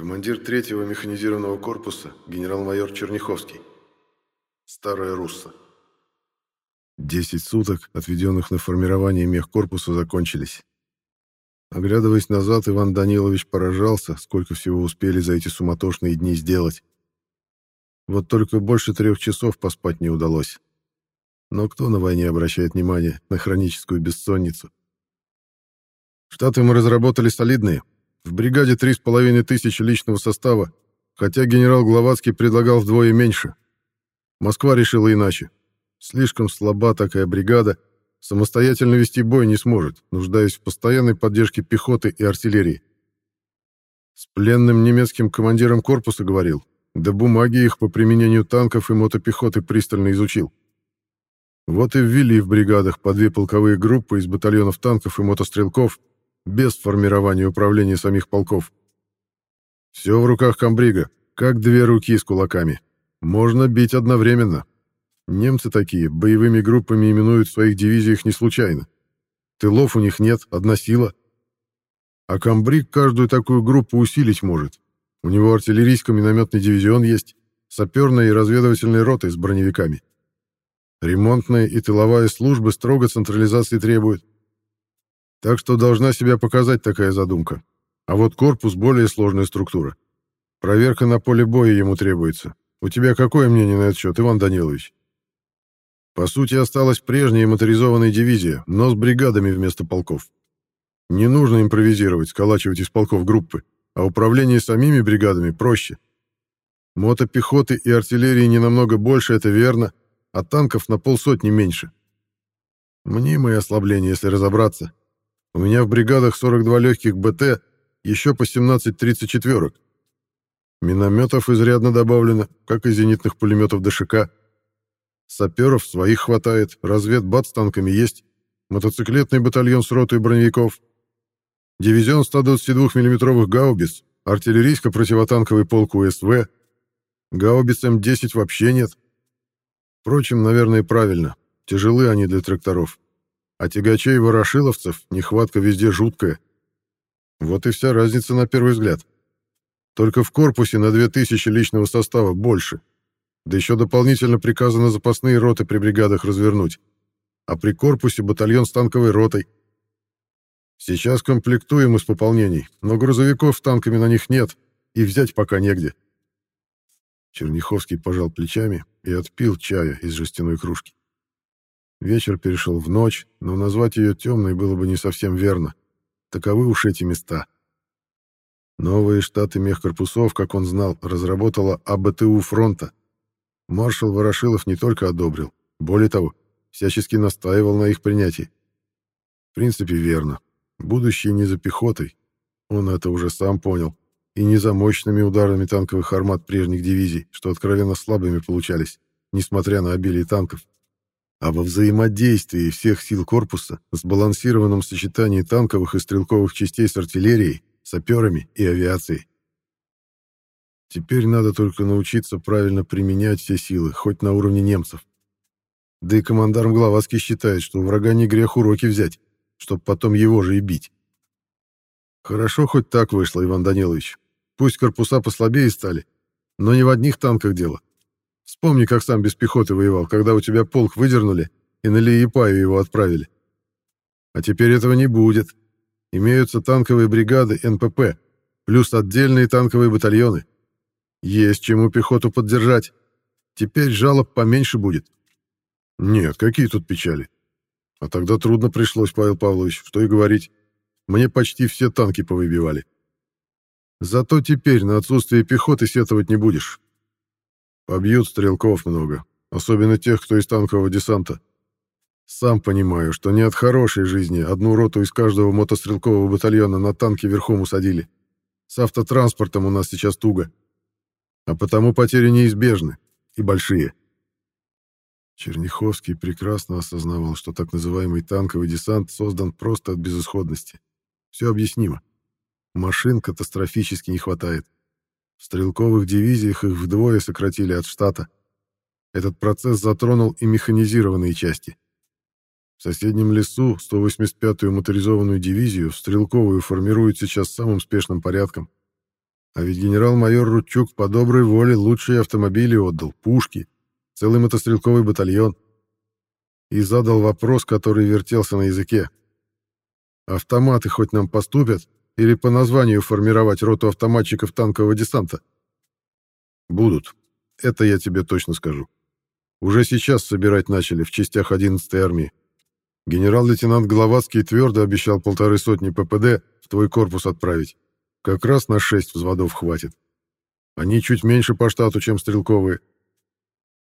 Командир третьего механизированного корпуса, генерал-майор Черняховский. Старая Русса. Десять суток, отведенных на формирование мехкорпуса, закончились. Оглядываясь назад, Иван Данилович поражался, сколько всего успели за эти суматошные дни сделать. Вот только больше трех часов поспать не удалось. Но кто на войне обращает внимание на хроническую бессонницу? Штаты мы разработали солидные. В бригаде три с половиной тысячи личного состава, хотя генерал Гловацкий предлагал вдвое меньше. Москва решила иначе. Слишком слаба такая бригада, самостоятельно вести бой не сможет, нуждаясь в постоянной поддержке пехоты и артиллерии. С пленным немецким командиром корпуса говорил, да бумаги их по применению танков и мотопехоты пристально изучил. Вот и ввели в бригадах по две полковые группы из батальонов танков и мотострелков без формирования управления самих полков. Все в руках комбрига, как две руки с кулаками. Можно бить одновременно. Немцы такие, боевыми группами именуют в своих дивизиях не случайно. Тылов у них нет, одна сила. А комбриг каждую такую группу усилить может. У него артиллерийско-минометный дивизион есть, саперная и разведывательная роты с броневиками. Ремонтная и тыловая службы строго централизации требуют. Так что должна себя показать такая задумка. А вот корпус — более сложная структура. Проверка на поле боя ему требуется. У тебя какое мнение на этот счет, Иван Данилович? По сути, осталась прежняя моторизованная дивизия, но с бригадами вместо полков. Не нужно импровизировать, сколачивать из полков группы, а управление самими бригадами проще. Мотопехоты и артиллерии не намного больше, это верно, а танков на полсотни меньше. Мнимое ослабление, если разобраться. У меня в бригадах 42 легких БТ, еще по 17 34-ок. Минометов изрядно добавлено, как и зенитных пулеметов ДШК. Саперов своих хватает, разведбат с танками есть, мотоциклетный батальон с ротой броневиков, дивизион 122 миллиметровых гаубиц, артиллерийско-противотанковый полк УСВ, гаубиц М10 вообще нет. Впрочем, наверное, правильно. Тяжелы они для тракторов. А тягачей-ворошиловцев нехватка везде жуткая. Вот и вся разница на первый взгляд. Только в корпусе на 2000 личного состава больше. Да еще дополнительно приказано запасные роты при бригадах развернуть. А при корпусе батальон с танковой ротой. Сейчас комплектуем из пополнений, но грузовиков с танками на них нет, и взять пока негде. Черняховский пожал плечами и отпил чая из жестяной кружки. Вечер перешел в ночь, но назвать ее темной было бы не совсем верно. Таковы уж эти места. Новые штаты мехкорпусов, как он знал, разработала АБТУ фронта. Маршал Ворошилов не только одобрил, более того, всячески настаивал на их принятии. В принципе, верно. Будущее не за пехотой. Он это уже сам понял и не за мощными ударами танковых армат прежних дивизий, что откровенно слабыми получались, несмотря на обилие танков, а во взаимодействии всех сил корпуса, сбалансированном сочетании танковых и стрелковых частей с артиллерией, саперами и авиацией. Теперь надо только научиться правильно применять все силы, хоть на уровне немцев. Да и командарм Гловацкий считает, что у врага не грех уроки взять, чтобы потом его же и бить. Хорошо хоть так вышло, Иван Данилович. Пусть корпуса послабее стали, но не в одних танках дело. Вспомни, как сам без пехоты воевал, когда у тебя полк выдернули и на Лиепаю его отправили. А теперь этого не будет. Имеются танковые бригады НПП, плюс отдельные танковые батальоны. Есть чему пехоту поддержать. Теперь жалоб поменьше будет. Нет, какие тут печали. А тогда трудно пришлось, Павел Павлович, что и говорить. Мне почти все танки повыбивали. Зато теперь на отсутствие пехоты сетовать не будешь. Побьют стрелков много, особенно тех, кто из танкового десанта. Сам понимаю, что не от хорошей жизни одну роту из каждого мотострелкового батальона на танки верхом усадили. С автотранспортом у нас сейчас туго. А потому потери неизбежны и большие. Черняховский прекрасно осознавал, что так называемый танковый десант создан просто от безысходности. Все объяснимо. Машин катастрофически не хватает. В стрелковых дивизиях их вдвое сократили от штата. Этот процесс затронул и механизированные части. В соседнем лесу 185-ю моторизованную дивизию в стрелковую формируют сейчас самым спешным порядком. А ведь генерал-майор Рудчук по доброй воле лучшие автомобили отдал, пушки, целый мотострелковый батальон. И задал вопрос, который вертелся на языке. Автоматы хоть нам поступят или по названию формировать роту автоматчиков танкового десанта? Будут. Это я тебе точно скажу. Уже сейчас собирать начали в частях 11-й армии. Генерал-лейтенант Гловацкий твердо обещал полторы сотни ППД в твой корпус отправить. Как раз на шесть взводов хватит. Они чуть меньше по штату, чем стрелковые.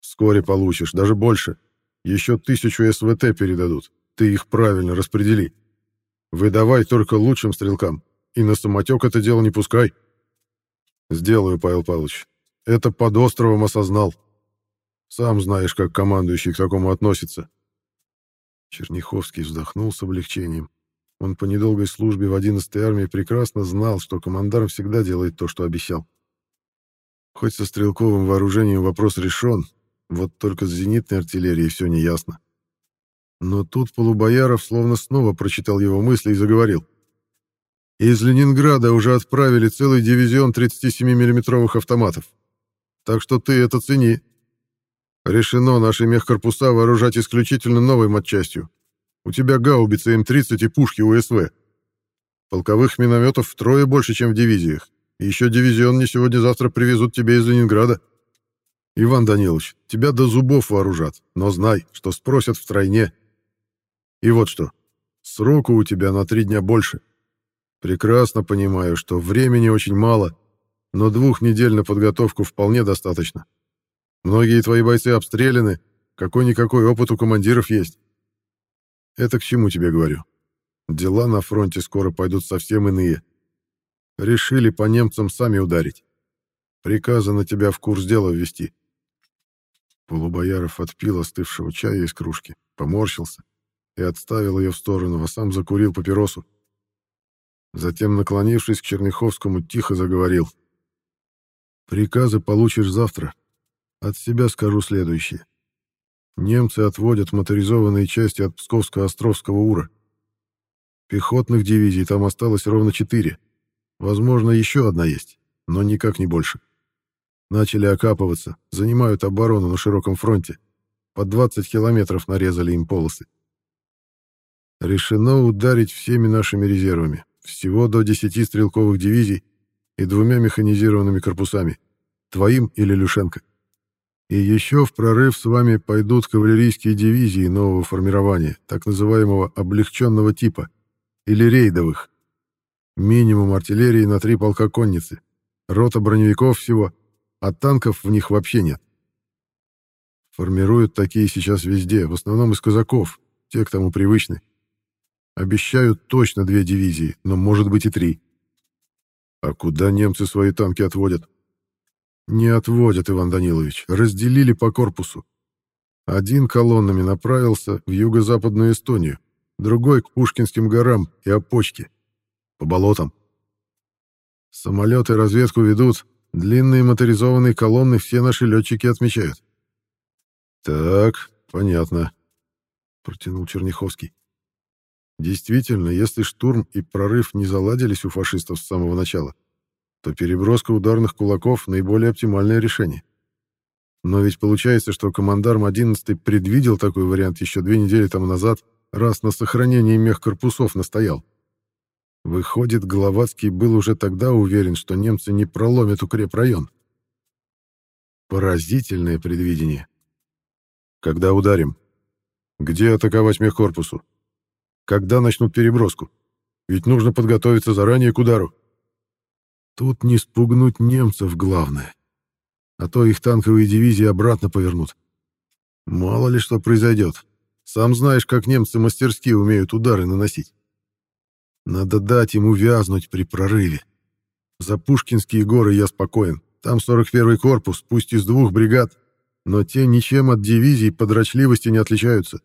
Вскоре получишь, даже больше. Еще тысячу СВТ передадут. Ты их правильно распредели. Выдавай только лучшим стрелкам. И на самотек это дело не пускай. Сделаю, Павел Павлович. Это под островом осознал. Сам знаешь, как командующий к такому относится. Черняховский вздохнул с облегчением. Он по недолгой службе в 11-й армии прекрасно знал, что командарм всегда делает то, что обещал. Хоть со стрелковым вооружением вопрос решен, вот только с зенитной артиллерией все неясно. Но тут Полубояров словно снова прочитал его мысли и заговорил. Из Ленинграда уже отправили целый дивизион 37 миллиметровых автоматов. Так что ты это цени. Решено наши мехкорпуса вооружать исключительно новой матчастью. У тебя гаубицы М-30 и пушки УСВ. Полковых минометов втрое больше, чем в дивизиях. И еще дивизион не сегодня-завтра привезут тебе из Ленинграда. Иван Данилович, тебя до зубов вооружат, но знай, что спросят втройне. И вот что, сроку у тебя на три дня больше. Прекрасно понимаю, что времени очень мало, но двух недель на подготовку вполне достаточно. Многие твои бойцы обстреляны, какой-никакой опыт у командиров есть. Это к чему тебе говорю? Дела на фронте скоро пойдут совсем иные. Решили по немцам сами ударить. Приказано тебя в курс дела ввести. Полубояров отпил остывшего чая из кружки, поморщился и отставил ее в сторону, а сам закурил папиросу. Затем, наклонившись к Черняховскому, тихо заговорил. «Приказы получишь завтра. От себя скажу следующее. Немцы отводят моторизованные части от Псковско-Островского Ура. Пехотных дивизий там осталось ровно четыре. Возможно, еще одна есть, но никак не больше. Начали окапываться, занимают оборону на широком фронте. По 20 километров нарезали им полосы. Решено ударить всеми нашими резервами. Всего до 10 стрелковых дивизий и двумя механизированными корпусами. Твоим или Люшенко. И еще в прорыв с вами пойдут кавалерийские дивизии нового формирования, так называемого облегченного типа, или рейдовых. Минимум артиллерии на три полка конницы, рота броневиков всего, а танков в них вообще нет. Формируют такие сейчас везде, в основном из казаков, те к тому привычны. Обещают точно две дивизии, но может быть и три. А куда немцы свои танки отводят? Не отводят, Иван Данилович, разделили по корпусу. Один колоннами направился в юго-западную Эстонию, другой к Пушкинским горам и Опочке, по болотам. Самолеты разведку ведут, длинные моторизованные колонны все наши летчики отмечают. «Так, понятно», — протянул Черняховский. «Действительно, если штурм и прорыв не заладились у фашистов с самого начала, то переброска ударных кулаков — наиболее оптимальное решение. Но ведь получается, что командарм 11 предвидел такой вариант еще две недели тому назад, раз на сохранении мехкорпусов настоял. Выходит, Головацкий был уже тогда уверен, что немцы не проломят укрепрайон. Поразительное предвидение. Когда ударим? Где атаковать мехкорпусу? Когда начнут переброску? Ведь нужно подготовиться заранее к удару. Тут не спугнуть немцев главное. А то их танковые дивизии обратно повернут. Мало ли что произойдет. Сам знаешь, как немцы мастерски умеют удары наносить. Надо дать ему вязнуть при прорыве. За Пушкинские горы я спокоен. Там 41-й корпус, пусть из двух бригад, но те ничем от дивизий по дрочливости не отличаются.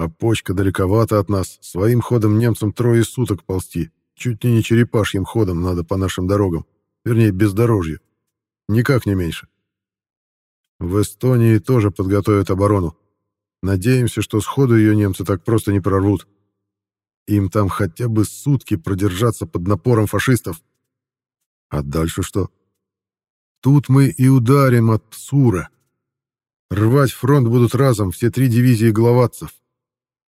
А почка далековато от нас, своим ходом немцам трое суток ползти. Чуть ли не черепашьим ходом надо по нашим дорогам. Вернее, бездорожью. Никак не меньше. В Эстонии тоже подготовят оборону. Надеемся, что сходу ее немцы так просто не прорвут. Им там хотя бы сутки продержаться под напором фашистов. А дальше что? Тут мы и ударим от Сура. Рвать фронт будут разом все три дивизии главатцев.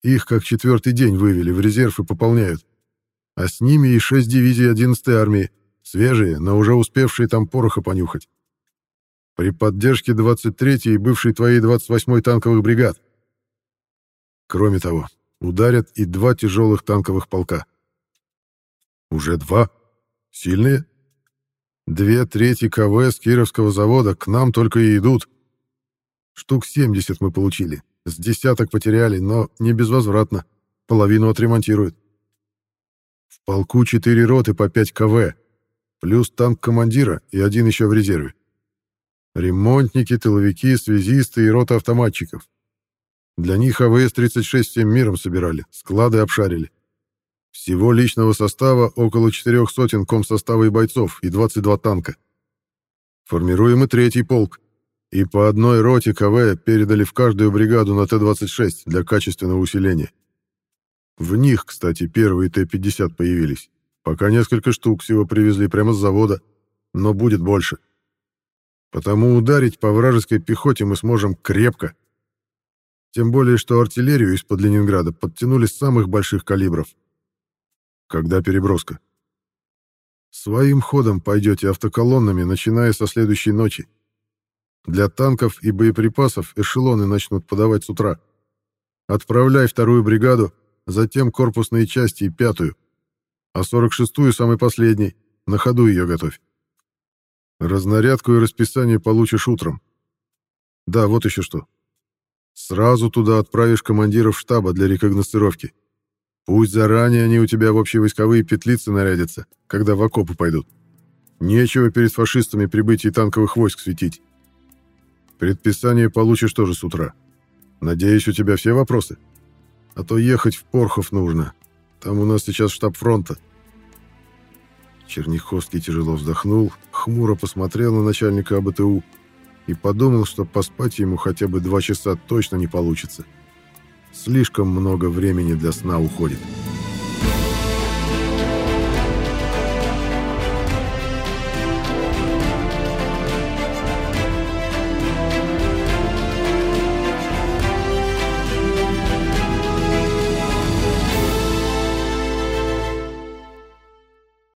Их как четвертый день вывели в резерв и пополняют. А с ними и шесть дивизий 11-й армии, свежие, но уже успевшие там пороха понюхать. При поддержке 23-й и бывшей твоей 28-й танковых бригад. Кроме того, ударят и два тяжелых танковых полка. Уже два? Сильные? Две трети КВ с Кировского завода к нам только и идут. Штук 70 мы получили. С десяток потеряли, но не безвозвратно. Половину отремонтируют. В полку четыре роты по 5 КВ, плюс танк командира и один еще в резерве. Ремонтники, тыловики, связисты и рота автоматчиков. Для них АВС-36 всем миром собирали, склады обшарили. Всего личного состава около четырех сотен комсостава и бойцов и 22 танка. Формируем и третий полк. И по одной роте КВ передали в каждую бригаду на Т-26 для качественного усиления. В них, кстати, первые Т-50 появились. Пока несколько штук всего привезли прямо с завода, но будет больше. Потому ударить по вражеской пехоте мы сможем крепко. Тем более, что артиллерию из-под Ленинграда подтянули с самых больших калибров. Когда переброска? Своим ходом пойдете автоколоннами, начиная со следующей ночи. Для танков и боеприпасов эшелоны начнут подавать с утра. Отправляй вторую бригаду, затем корпусные части и пятую. А 46-ю самый последний. На ходу ее готовь. Разнарядку и расписание получишь утром. Да, вот еще что. Сразу туда отправишь командиров штаба для рекогностировки. Пусть заранее они у тебя в общевойсковые петлицы нарядятся, когда в окопы пойдут. Нечего перед фашистами прибытие танковых войск светить. Предписание получишь тоже с утра. Надеюсь, у тебя все вопросы? А то ехать в Порхов нужно. Там у нас сейчас штаб фронта. Черняховский тяжело вздохнул, хмуро посмотрел на начальника АБТУ и подумал, что поспать ему хотя бы два часа точно не получится. Слишком много времени для сна уходит.